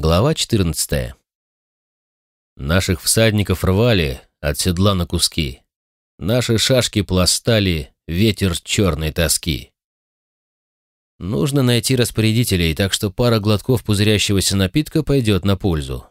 Глава 14. Наших всадников рвали от седла на куски. Наши шашки пластали ветер черной тоски. Нужно найти распорядителей, так что пара глотков пузырящегося напитка пойдет на пользу.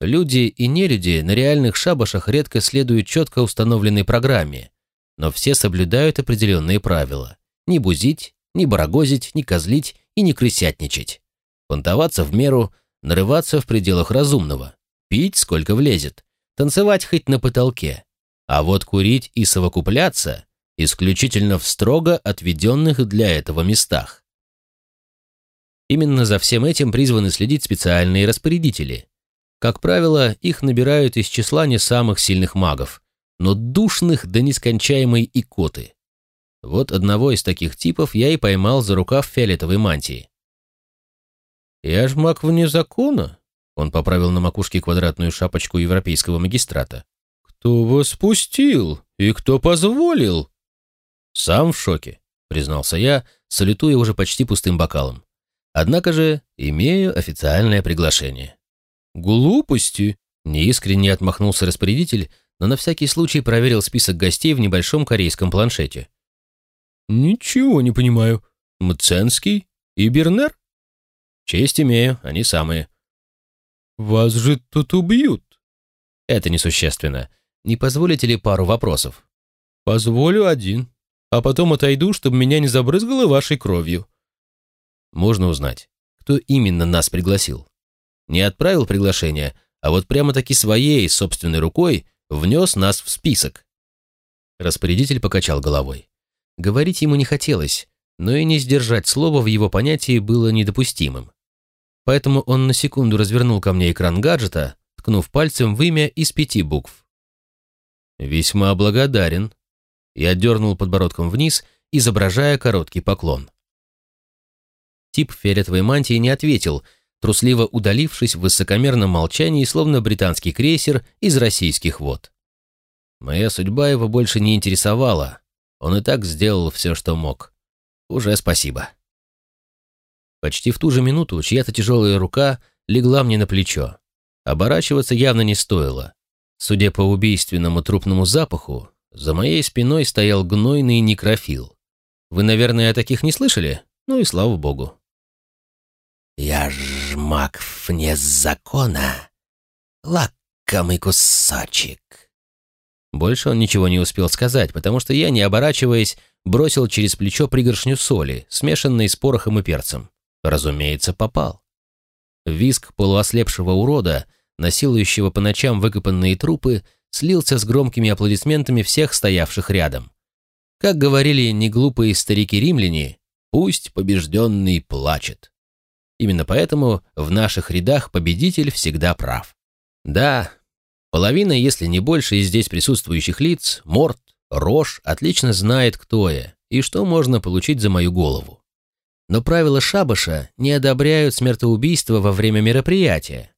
Люди и нелюди на реальных шабашах редко следуют четко установленной программе, но все соблюдают определенные правила. Не бузить, не барагозить, не козлить и не крысятничать. Понтоваться в меру, нарываться в пределах разумного, пить сколько влезет, танцевать хоть на потолке. А вот курить и совокупляться исключительно в строго отведенных для этого местах. Именно за всем этим призваны следить специальные распорядители. Как правило, их набирают из числа не самых сильных магов, но душных до нескончаемой икоты. Вот одного из таких типов я и поймал за рукав фиолетовой мантии. «Я ж маг вне закона», — он поправил на макушке квадратную шапочку европейского магистрата. «Кто вас пустил и кто позволил?» «Сам в шоке», — признался я, салютуя уже почти пустым бокалом. «Однако же имею официальное приглашение». «Глупости!» — неискренне отмахнулся распорядитель, но на всякий случай проверил список гостей в небольшом корейском планшете. «Ничего не понимаю. Мценский и Бернер?» «Честь имею, они самые». «Вас же тут убьют». «Это несущественно. Не позволите ли пару вопросов?» «Позволю один, а потом отойду, чтобы меня не забрызгало вашей кровью». «Можно узнать, кто именно нас пригласил?» «Не отправил приглашение, а вот прямо-таки своей собственной рукой внес нас в список». Распорядитель покачал головой. Говорить ему не хотелось, но и не сдержать слова в его понятии было недопустимым. Поэтому он на секунду развернул ко мне экран гаджета, ткнув пальцем в имя из пяти букв. «Весьма благодарен». Я дернул подбородком вниз, изображая короткий поклон. Тип фиолетовой мантии не ответил, трусливо удалившись в высокомерном молчании, словно британский крейсер из российских вод. Моя судьба его больше не интересовала, он и так сделал все, что мог. Уже спасибо. Почти в ту же минуту чья-то тяжелая рука легла мне на плечо. Оборачиваться явно не стоило. Судя по убийственному трупному запаху, за моей спиной стоял гнойный некрофил. Вы, наверное, о таких не слышали? Ну и слава богу. «Я ж маг вне закона. Лакомый кусочек», больше он ничего не успел сказать, потому что я, не оборачиваясь, бросил через плечо пригоршню соли, смешанной с порохом и перцем. Разумеется, попал. Виск полуослепшего урода, насилующего по ночам выкопанные трупы, слился с громкими аплодисментами всех стоявших рядом. Как говорили неглупые старики-римляне, пусть побежденный плачет. Именно поэтому в наших рядах победитель всегда прав. Да, Половина, если не больше, из здесь присутствующих лиц, Морт, Рош, отлично знает, кто я и что можно получить за мою голову. Но правила шабаша не одобряют смертоубийство во время мероприятия.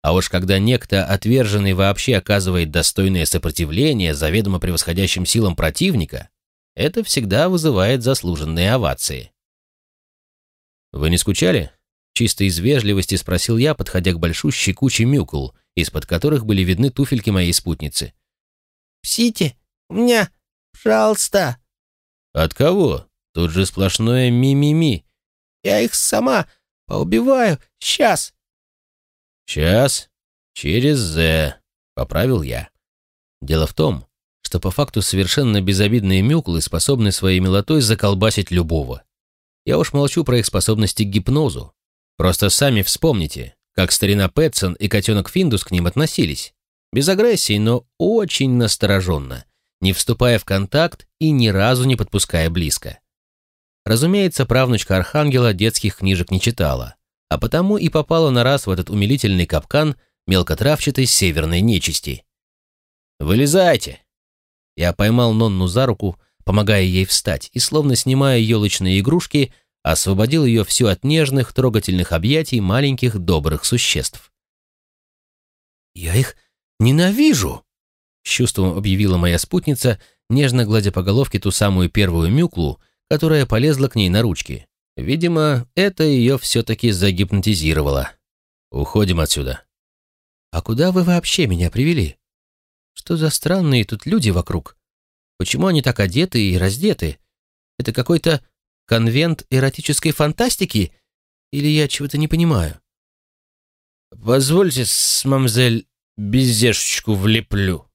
А уж когда некто, отверженный вообще оказывает достойное сопротивление заведомо превосходящим силам противника, это всегда вызывает заслуженные овации. «Вы не скучали?» Чисто из вежливости спросил я, подходя к большущей куче мюкул, из-под которых были видны туфельки моей спутницы. «Псите, меня, пожалуйста!» «От кого? Тут же сплошное ми-ми-ми!» «Я их сама поубиваю сейчас!» «Сейчас? Через «З», — поправил я. Дело в том, что по факту совершенно безобидные мюклы способны своей милотой заколбасить любого. Я уж молчу про их способности к гипнозу. Просто сами вспомните, как старина Пэтсон и котенок Финдус к ним относились. Без агрессии, но очень настороженно, не вступая в контакт и ни разу не подпуская близко. Разумеется, правнучка Архангела детских книжек не читала, а потому и попала на раз в этот умилительный капкан мелкотравчатой северной нечисти. «Вылезайте!» Я поймал Нонну за руку, помогая ей встать, и, словно снимая елочные игрушки, освободил ее всю от нежных, трогательных объятий маленьких добрых существ. «Я их ненавижу!» — с чувством объявила моя спутница, нежно гладя по головке ту самую первую мюклу, которая полезла к ней на ручки. Видимо, это ее все-таки загипнотизировало. Уходим отсюда. А куда вы вообще меня привели? Что за странные тут люди вокруг? Почему они так одеты и раздеты? Это какой-то конвент эротической фантастики? Или я чего-то не понимаю? Позвольте, мамзель, бездешечку влеплю.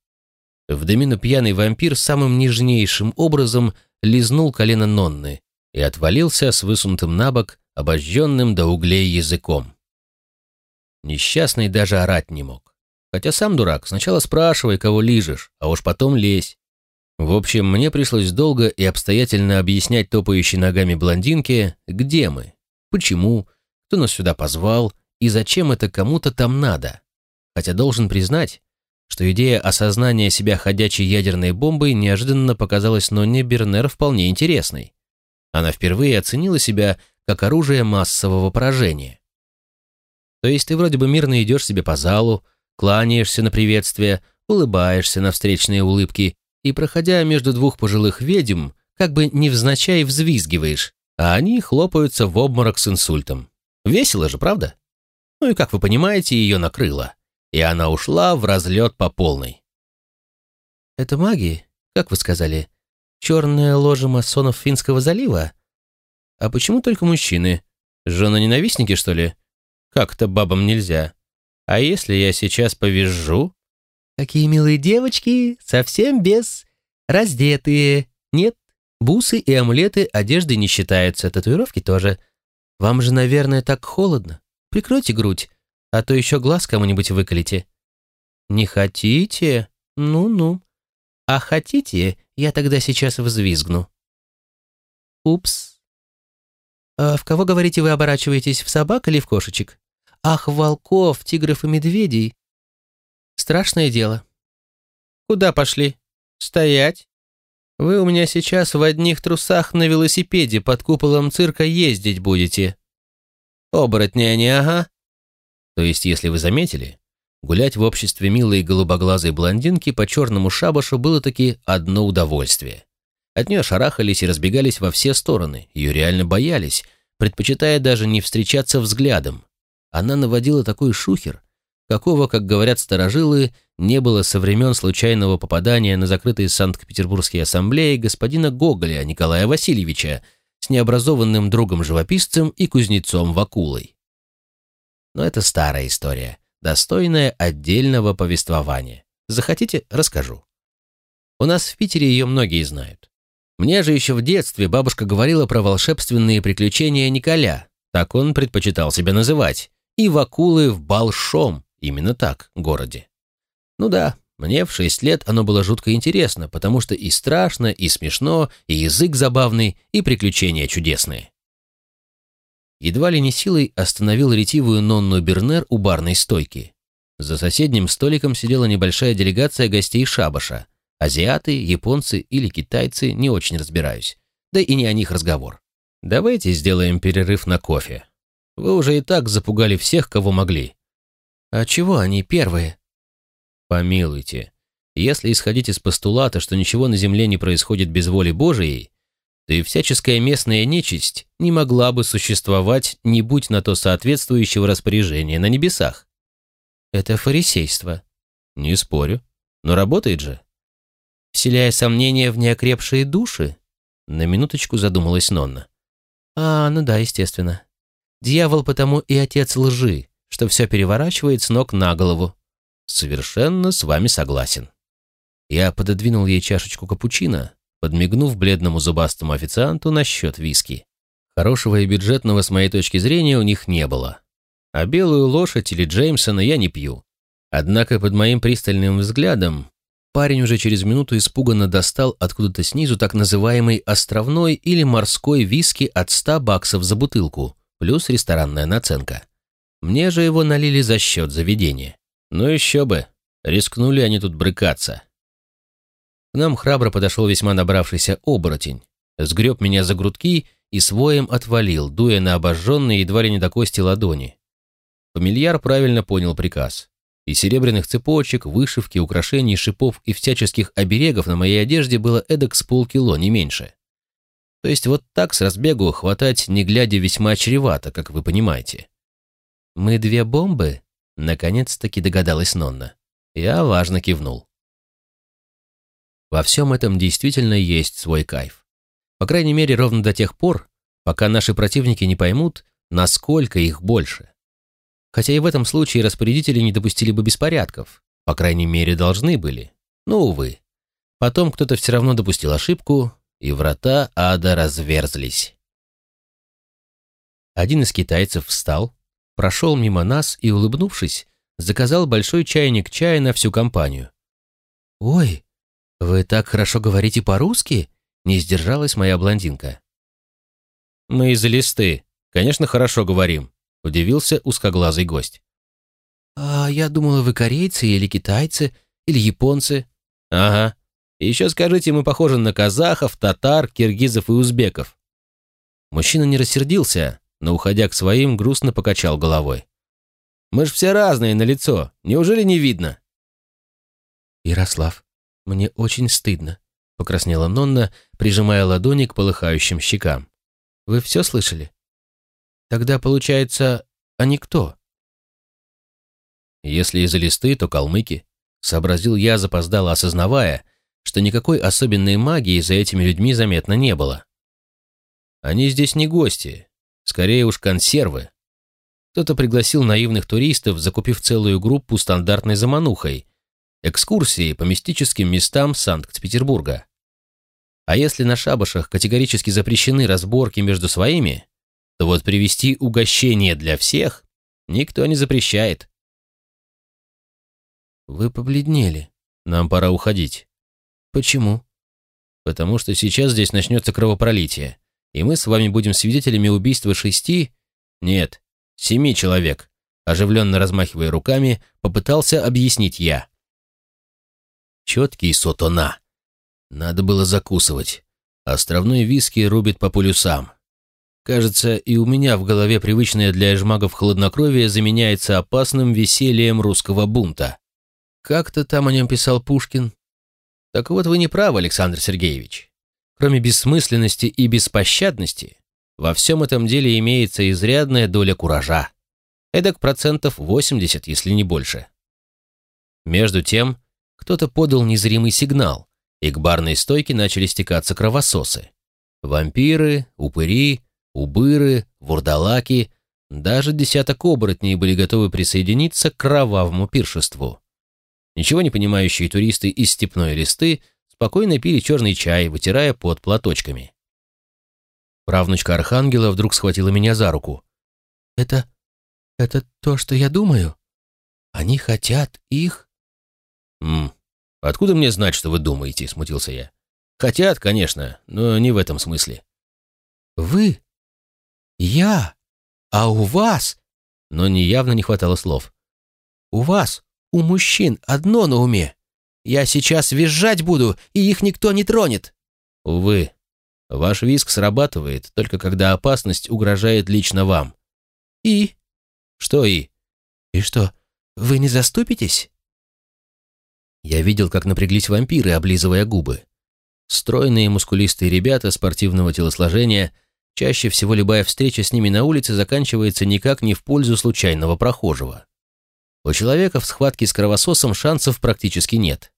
В домину пьяный вампир самым нежнейшим образом лизнул колено Нонны и отвалился с высунутым на бок, обожженным до углей языком. Несчастный даже орать не мог. Хотя сам дурак, сначала спрашивай, кого лижешь, а уж потом лезь. В общем, мне пришлось долго и обстоятельно объяснять топающей ногами блондинке, где мы, почему, кто нас сюда позвал и зачем это кому-то там надо. Хотя должен признать, что идея осознания себя ходячей ядерной бомбой неожиданно показалась Нонне Бернер вполне интересной. Она впервые оценила себя как оружие массового поражения. То есть ты вроде бы мирно идешь себе по залу, кланяешься на приветствие, улыбаешься на встречные улыбки и, проходя между двух пожилых ведьм, как бы невзначай взвизгиваешь, а они хлопаются в обморок с инсультом. Весело же, правда? Ну и, как вы понимаете, ее накрыло, и она ушла в разлет по полной. «Это маги, как вы сказали, черная ложа масонов Финского залива? А почему только мужчины? Жены-ненавистники, что ли? Как-то бабам нельзя. А если я сейчас повизжу? Какие милые девочки, совсем без... Раздетые. Нет, бусы и амулеты одежды не считаются, татуировки тоже. Вам же, наверное, так холодно. Прикройте грудь, а то еще глаз кому-нибудь выколите. Не хотите? Ну-ну. А хотите, я тогда сейчас взвизгну. Упс. А в кого, говорите, вы оборачиваетесь, в собак или в кошечек? Ах, волков, тигров и медведей. Страшное дело. Куда пошли? Стоять. Вы у меня сейчас в одних трусах на велосипеде под куполом цирка ездить будете. Оборотни они, ага. То есть, если вы заметили, гулять в обществе милой голубоглазой блондинки по черному шабашу было таки одно удовольствие. От нее шарахались и разбегались во все стороны, ее реально боялись, предпочитая даже не встречаться взглядом, она наводила такой шухер, какого, как говорят старожилы, не было со времен случайного попадания на закрытые Санкт-Петербургские ассамблеи господина Гоголя Николая Васильевича с необразованным другом-живописцем и кузнецом Вакулой. Но это старая история, достойная отдельного повествования. Захотите, расскажу. У нас в Питере ее многие знают. Мне же еще в детстве бабушка говорила про волшебственные приключения Николя, так он предпочитал себя называть, и в акулы в Большом, именно так, городе. Ну да, мне в шесть лет оно было жутко интересно, потому что и страшно, и смешно, и язык забавный, и приключения чудесные. Едва ли не силой остановил ретивую Нонну Бернер у барной стойки. За соседним столиком сидела небольшая делегация гостей шабаша. Азиаты, японцы или китайцы, не очень разбираюсь. Да и не о них разговор. Давайте сделаем перерыв на кофе. Вы уже и так запугали всех, кого могли. А чего они первые? Помилуйте. Если исходить из постулата, что ничего на земле не происходит без воли Божией, то и всяческая местная нечисть не могла бы существовать, не будь на то соответствующего распоряжения на небесах. Это фарисейство. Не спорю. Но работает же. Вселяя сомнения в неокрепшие души, на минуточку задумалась Нонна. А, ну да, естественно. Дьявол потому и отец лжи, что все переворачивает с ног на голову. Совершенно с вами согласен. Я пододвинул ей чашечку капучино, подмигнув бледному зубастому официанту на счет виски. Хорошего и бюджетного с моей точки зрения у них не было. А белую лошадь или Джеймсона я не пью. Однако под моим пристальным взглядом парень уже через минуту испуганно достал откуда-то снизу так называемый островной или морской виски от 100 баксов за бутылку, плюс ресторанная наценка. Мне же его налили за счет заведения. Ну еще бы, рискнули они тут брыкаться. К нам храбро подошел весьма набравшийся оборотень, сгреб меня за грудки и своим отвалил, дуя на обожженные едва ли не до кости ладони. Фамильяр правильно понял приказ. И серебряных цепочек, вышивки, украшений, шипов и всяческих оберегов на моей одежде было эдак с полкило, не меньше. То есть вот так с разбегу хватать, не глядя, весьма чревато, как вы понимаете. Мы две бомбы?» Наконец-таки догадалась Нонна. Я важно кивнул. Во всем этом действительно есть свой кайф. По крайней мере, ровно до тех пор, пока наши противники не поймут, насколько их больше. Хотя и в этом случае распорядители не допустили бы беспорядков. По крайней мере, должны были. Но, увы. Потом кто-то все равно допустил ошибку, и врата ада разверзлись. Один из китайцев встал, прошел мимо нас и, улыбнувшись, заказал большой чайник чая на всю компанию. «Ой, вы так хорошо говорите по-русски?» — не сдержалась моя блондинка. «Мы из листы. Конечно, хорошо говорим», — удивился узкоглазый гость. «А я думала, вы корейцы или китайцы, или японцы». «Ага. Еще скажите, мы похожи на казахов, татар, киргизов и узбеков». Мужчина не рассердился, но, уходя к своим, грустно покачал головой. «Мы ж все разные на лицо. Неужели не видно?» «Ярослав, мне очень стыдно», — покраснела Нонна, прижимая ладони к полыхающим щекам. «Вы все слышали? Тогда, получается, они кто?» «Если из-за листы, то калмыки», — сообразил я, запоздало осознавая, что никакой особенной магии за этими людьми заметно не было. «Они здесь не гости, Скорее уж консервы. Кто-то пригласил наивных туристов, закупив целую группу стандартной заманухой, экскурсии по мистическим местам Санкт-Петербурга. А если на шабашах категорически запрещены разборки между своими, то вот привезти угощение для всех никто не запрещает. Вы побледнели. Нам пора уходить. Почему? Потому что сейчас здесь начнется кровопролитие и мы с вами будем свидетелями убийства шести, нет, семи человек, оживленно размахивая руками, попытался объяснить я. Четкий сотона. Надо было закусывать. Островной виски рубит по полюсам. Кажется, и у меня в голове привычное для эжмагов хладнокровие заменяется опасным весельем русского бунта. Как-то там о нем писал Пушкин. Так вот вы не правы, Александр Сергеевич. Кроме бессмысленности и беспощадности, во всем этом деле имеется изрядная доля куража. Эдак процентов 80, если не больше. Между тем, кто-то подал незримый сигнал, и к барной стойке начали стекаться кровососы. Вампиры, упыри, убыры, вурдалаки, даже десяток оборотней были готовы присоединиться к кровавому пиршеству. Ничего не понимающие туристы из степной листы спокойно пили черный чай, вытирая под платочками. Правнучка Архангела вдруг схватила меня за руку. «Это... это то, что я думаю? Они хотят их...» «Ммм, откуда мне знать, что вы думаете?» — смутился я. «Хотят, конечно, но не в этом смысле». «Вы? Я? А у вас?» Но не явно не хватало слов. «У вас, у мужчин, одно на уме. Я сейчас визжать буду, и их никто не тронет». «Увы, ваш виск срабатывает, только когда опасность угрожает лично вам». «И?» «Что «и»?» «И что, вы не заступитесь?» Я видел, как напряглись вампиры, облизывая губы. Стройные мускулистые ребята спортивного телосложения, чаще всего любая встреча с ними на улице заканчивается никак не в пользу случайного прохожего. У человека в схватке с кровососом шансов практически нет.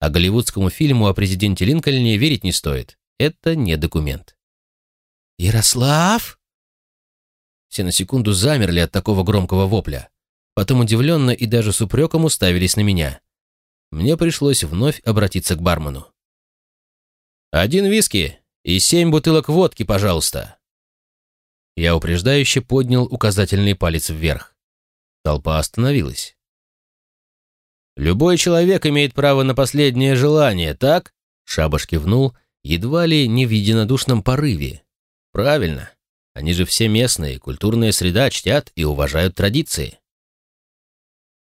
А голливудскому фильму о президенте Линкольне верить не стоит. Это не документ. «Ярослав?» Все на секунду замерли от такого громкого вопля. Потом удивленно и даже с упреком уставились на меня. Мне пришлось вновь обратиться к бармену. «Один виски и семь бутылок водки, пожалуйста». Я упреждающе поднял указательный палец вверх. Толпа остановилась. «Любой человек имеет право на последнее желание, так?» Шабаш кивнул, едва ли не в единодушном порыве. «Правильно. Они же все местные, культурная среда чтят и уважают традиции».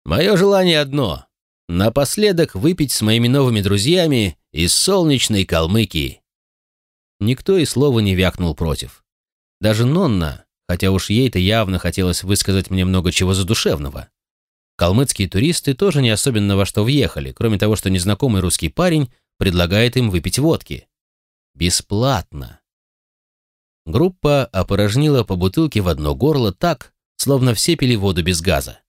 «Мое желание одно — напоследок выпить с моими новыми друзьями из солнечной Калмыкии». Никто и слова не вякнул против. Даже Нонна, хотя уж ей-то явно хотелось высказать мне много чего задушевного. Калмыцкие туристы тоже не особенно во что въехали, кроме того, что незнакомый русский парень предлагает им выпить водки. Бесплатно. Группа опорожнила по бутылке в одно горло так, словно все пили воду без газа.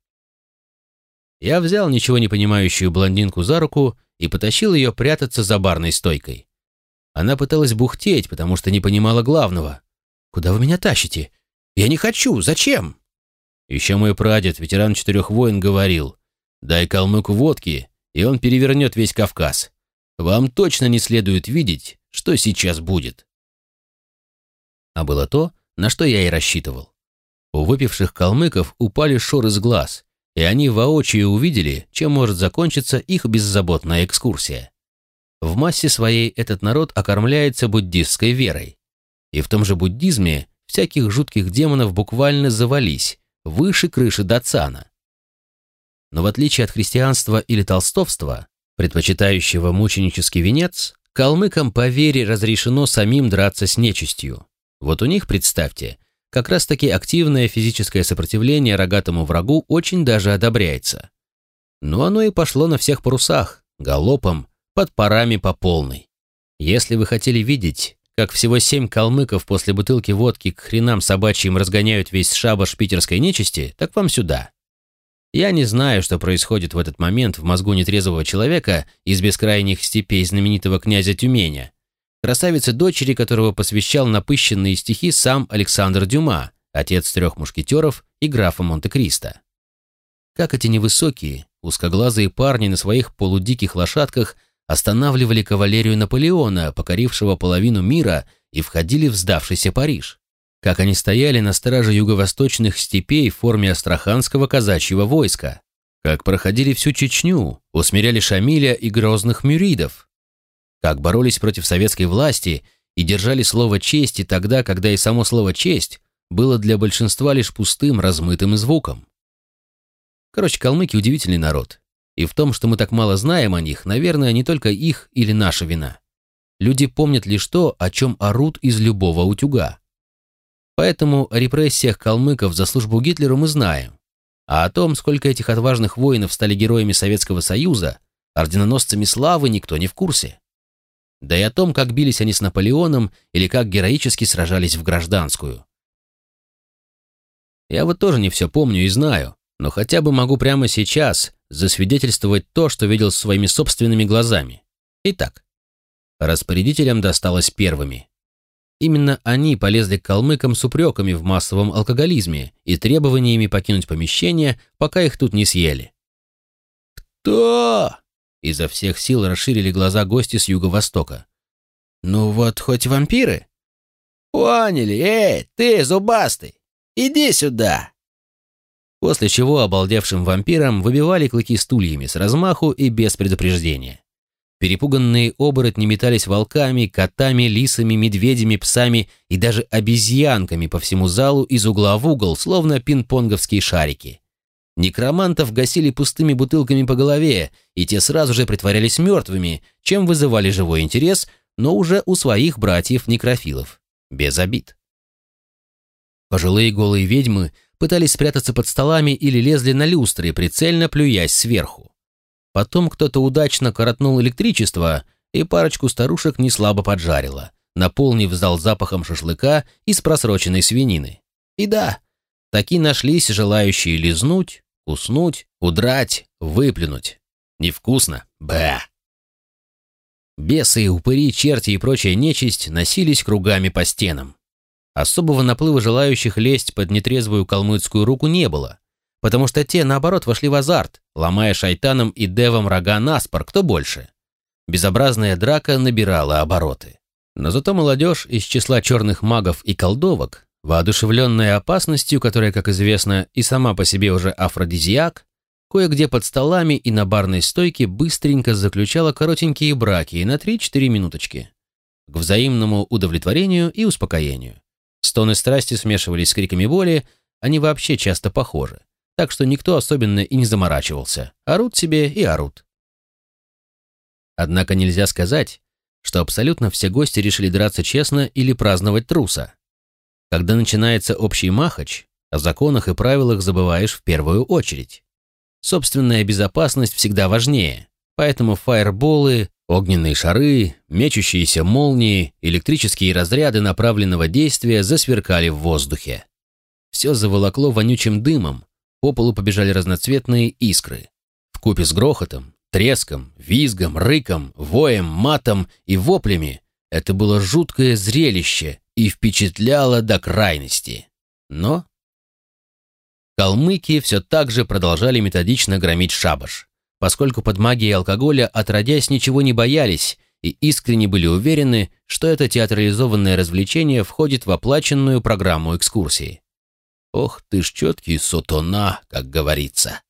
Я взял ничего не понимающую блондинку за руку и потащил ее прятаться за барной стойкой. Она пыталась бухтеть, потому что не понимала главного. «Куда вы меня тащите? Я не хочу! Зачем?» Еще мой прадед, ветеран четырех войн, говорил, «Дай калмыку водки, и он перевернет весь Кавказ. Вам точно не следует видеть, что сейчас будет». А было то, на что я и рассчитывал. У выпивших калмыков упали шоры с глаз, и они воочию увидели, чем может закончиться их беззаботная экскурсия. В массе своей этот народ окормляется буддистской верой. И в том же буддизме всяких жутких демонов буквально завались, выше крыши Дацана. Но в отличие от христианства или толстовства, предпочитающего мученический венец, калмыкам по вере разрешено самим драться с нечистью. Вот у них, представьте, как раз-таки активное физическое сопротивление рогатому врагу очень даже одобряется. Но оно и пошло на всех парусах, галопом, под парами по полной. Если вы хотели видеть, как всего семь калмыков после бутылки водки к хренам собачьим разгоняют весь шабаш питерской нечисти, так вам сюда. Я не знаю, что происходит в этот момент в мозгу нетрезвого человека из бескрайних степей знаменитого князя Тюменя, красавицы дочери которого посвящал напыщенные стихи сам Александр Дюма, отец трех мушкетеров и графа Монте-Кристо. Как эти невысокие, узкоглазые парни на своих полудиких лошадках останавливали кавалерию Наполеона, покорившего половину мира, и входили в сдавшийся Париж. Как они стояли на страже юго-восточных степей в форме астраханского казачьего войска. Как проходили всю Чечню, усмиряли Шамиля и грозных мюридов, как боролись против советской власти и держали слово чести тогда, когда и само слово «честь» было для большинства лишь пустым, размытым звуком. Короче, калмыки – удивительный народ. И в том, что мы так мало знаем о них, наверное, не только их или наша вина. Люди помнят лишь то, о чем орут из любого утюга. Поэтому о репрессиях калмыков за службу Гитлеру мы знаем. А о том, сколько этих отважных воинов стали героями Советского Союза, орденоносцами славы, никто не в курсе да и о том, как бились они с Наполеоном или как героически сражались в гражданскую. Я вот тоже не все помню и знаю, но хотя бы могу прямо сейчас засвидетельствовать то, что видел своими собственными глазами. Итак, распорядителям досталось первыми. Именно они полезли к калмыкам с упреками в массовом алкоголизме и требованиями покинуть помещение, пока их тут не съели. «Кто?» Изо всех сил расширили глаза гости с юго-востока. «Ну вот, хоть вампиры?» «Поняли, эй, ты, зубастый, иди сюда!» После чего обалдевшим вампирам выбивали клыки стульями с размаху и без предупреждения. Перепуганные оборотни метались волками, котами, лисами, медведями, псами и даже обезьянками по всему залу из угла в угол, словно пинг-понговские шарики. Некромантов гасили пустыми бутылками по голове, и те сразу же притворялись мертвыми, чем вызывали живой интерес, но уже у своих братьев-некрофилов. Без обид. Пожилые голые ведьмы пытались спрятаться под столами или лезли на люстры, прицельно плюясь сверху. Потом кто-то удачно коротнул электричество, и парочку старушек неслабо поджарило, наполнив зал запахом шашлыка из просроченной свинины. И да, таки нашлись желающие лизнуть, Уснуть, удрать, выплюнуть. Невкусно. Бэ. Бесы, упыри, черти и прочая нечисть носились кругами по стенам. Особого наплыва желающих лезть под нетрезвую калмыцкую руку не было, потому что те, наоборот, вошли в азарт, ломая шайтаном и девом рога наспор, кто больше. Безобразная драка набирала обороты. Но зато молодежь из числа черных магов и колдовок Воодушевленная опасностью, которая, как известно, и сама по себе уже афродизиак, кое-где под столами и на барной стойке быстренько заключала коротенькие браки на 3-4 минуточки. К взаимному удовлетворению и успокоению. Стоны страсти смешивались с криками боли, они вообще часто похожи, так что никто особенно и не заморачивался. Орут себе и орут. Однако нельзя сказать, что абсолютно все гости решили драться честно или праздновать труса. Когда начинается общий махач, о законах и правилах забываешь в первую очередь. Собственная безопасность всегда важнее, поэтому фаерболы, огненные шары, мечущиеся молнии, электрические разряды направленного действия засверкали в воздухе. все заволокло вонючим дымом, по полу побежали разноцветные искры. В купе с грохотом, треском, визгом, рыком, воем, матом и воплями это было жуткое зрелище и впечатляло до крайности. Но калмыки все так же продолжали методично громить шабаш, поскольку под магией алкоголя отродясь ничего не боялись и искренне были уверены, что это театрализованное развлечение входит в оплаченную программу экскурсии. Ох ты ж четкий сотона, как говорится.